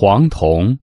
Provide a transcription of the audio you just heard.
黄铜。